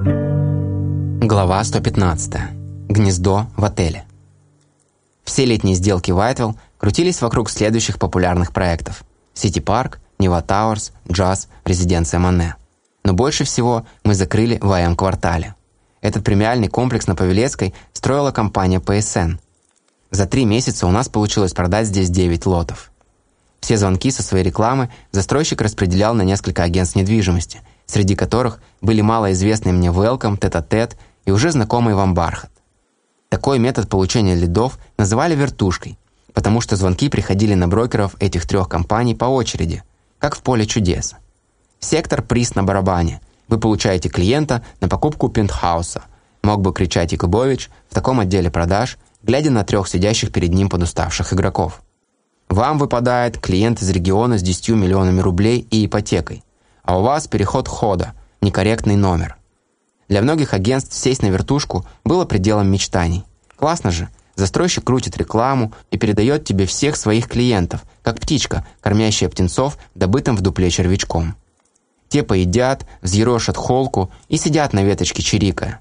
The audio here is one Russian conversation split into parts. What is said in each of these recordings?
Глава 115. Гнездо в отеле. Все летние сделки Whitewill крутились вокруг следующих популярных проектов. City Park, Neva Towers, Джаз, Резиденция Мане. Но больше всего мы закрыли в I'M-квартале. Этот премиальный комплекс на Павелецкой строила компания PSN. За три месяца у нас получилось продать здесь 9 лотов. Все звонки со своей рекламы застройщик распределял на несколько агентств недвижимости, среди которых были малоизвестные мне Welcome, Тет-а-Тет и уже знакомый вам Бархат. Такой метод получения лидов называли вертушкой, потому что звонки приходили на брокеров этих трех компаний по очереди, как в поле чудес. Сектор «Приз на барабане». Вы получаете клиента на покупку пентхауса. Мог бы кричать Якубович в таком отделе продаж, глядя на трех сидящих перед ним подуставших игроков. Вам выпадает клиент из региона с 10 миллионами рублей и ипотекой, а у вас переход хода, некорректный номер. Для многих агентств сесть на вертушку было пределом мечтаний. Классно же, застройщик крутит рекламу и передает тебе всех своих клиентов, как птичка, кормящая птенцов добытым в дупле червячком. Те поедят, взъерошат холку и сидят на веточке чирикая.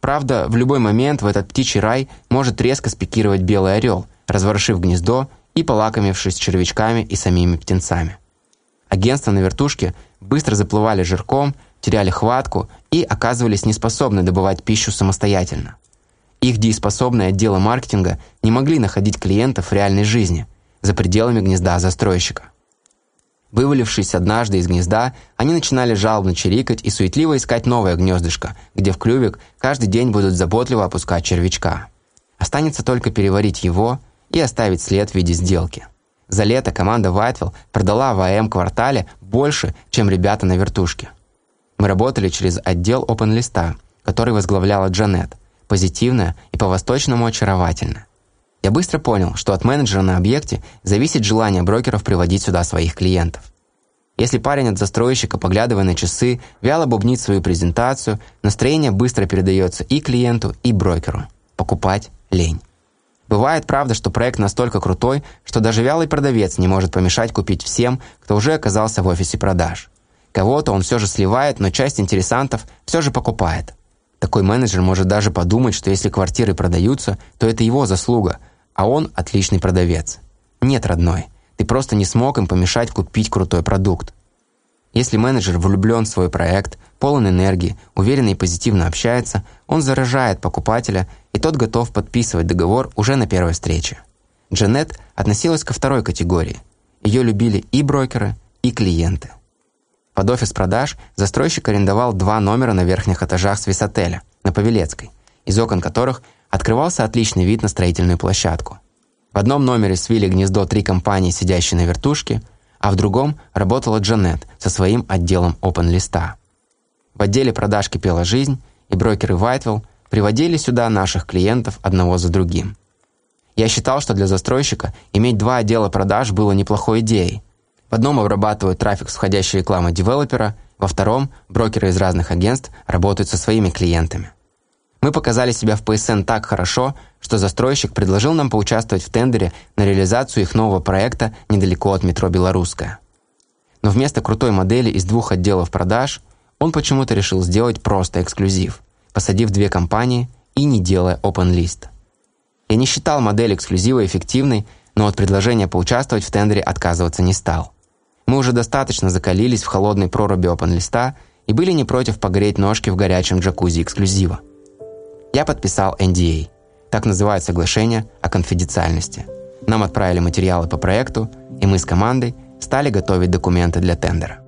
Правда, в любой момент в этот птичий рай может резко спикировать белый орел, разворошив гнездо и полакомившись червячками и самими птенцами. Агентства на вертушке быстро заплывали жирком, теряли хватку и оказывались неспособны добывать пищу самостоятельно. Их дееспособные отделы маркетинга не могли находить клиентов в реальной жизни, за пределами гнезда застройщика. Вывалившись однажды из гнезда, они начинали жалобно чирикать и суетливо искать новое гнездышко, где в клювик каждый день будут заботливо опускать червячка. Останется только переварить его и оставить след в виде сделки. За лето команда Whiteville продала в АМ-квартале больше, чем ребята на вертушке. Мы работали через отдел OpenList, который возглавляла Джанет, позитивная и по-восточному очаровательная. Я быстро понял, что от менеджера на объекте зависит желание брокеров приводить сюда своих клиентов. Если парень от застройщика, поглядывая на часы, вяло бубнит свою презентацию, настроение быстро передается и клиенту, и брокеру. Покупать – лень. Бывает, правда, что проект настолько крутой, что даже вялый продавец не может помешать купить всем, кто уже оказался в офисе продаж. Кого-то он все же сливает, но часть интересантов все же покупает. Такой менеджер может даже подумать, что если квартиры продаются, то это его заслуга, а он отличный продавец. Нет, родной, ты просто не смог им помешать купить крутой продукт. Если менеджер влюблен в свой проект, полон энергии, уверенно и позитивно общается, он заражает покупателя и тот готов подписывать договор уже на первой встрече. Джанет относилась ко второй категории. Ее любили и брокеры, и клиенты. Под офис продаж застройщик арендовал два номера на верхних этажах свисотеля, на Павелецкой, из окон которых открывался отличный вид на строительную площадку. В одном номере свили гнездо три компании, сидящие на вертушке, а в другом работала Джанет со своим отделом OpenList. В отделе продаж кипела жизнь, и брокеры Whitewell приводили сюда наших клиентов одного за другим. Я считал, что для застройщика иметь два отдела продаж было неплохой идеей. В одном обрабатывают трафик с входящей рекламы девелопера, во втором брокеры из разных агентств работают со своими клиентами. Мы показали себя в PSN так хорошо, что застройщик предложил нам поучаствовать в тендере на реализацию их нового проекта недалеко от метро «Белорусская». Но вместо крутой модели из двух отделов продаж он почему-то решил сделать просто эксклюзив – посадив две компании и не делая open list. Я не считал модель эксклюзива эффективной, но от предложения поучаствовать в тендере отказываться не стал. Мы уже достаточно закалились в холодной проруби OpenList и были не против погреть ножки в горячем джакузи эксклюзива. Я подписал NDA, так называют соглашение о конфиденциальности. Нам отправили материалы по проекту, и мы с командой стали готовить документы для тендера.